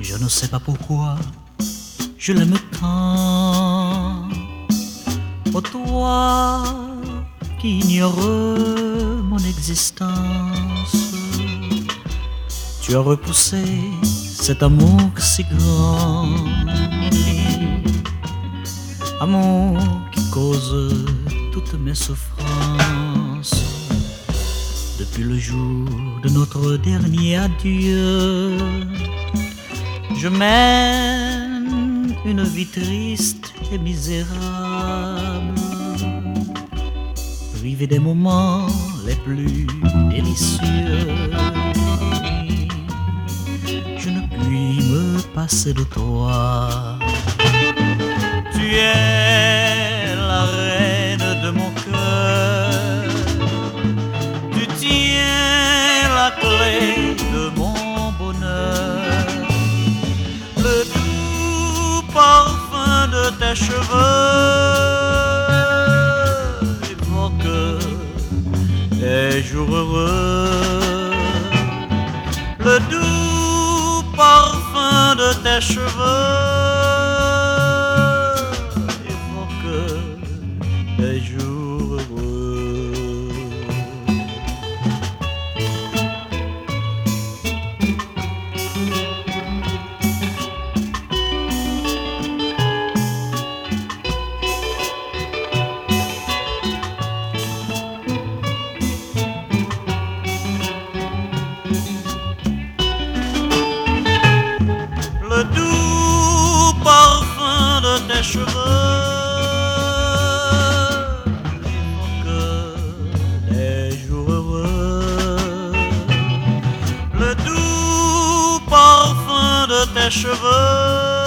Je ne sais pas pourquoi je l'aime tant. Oh toi qui ignores mon existence, tu as repoussé cet amour si grand. Amour qui cause toutes mes souffrances. Depuis le jour de notre dernier adieu, je mène une vie triste et misérable, privé des moments les plus délicieux. Je ne puis me passer de toi. Tu es la reine de mon cœur. Tu tiens la clé de mon bonheur. Le doux parfum de tes cheveux des jours heureux. Le doux parfum de tes cheveux évoque des jours cheveux évoque des jours heureux. Le doux parfum de tes cheveux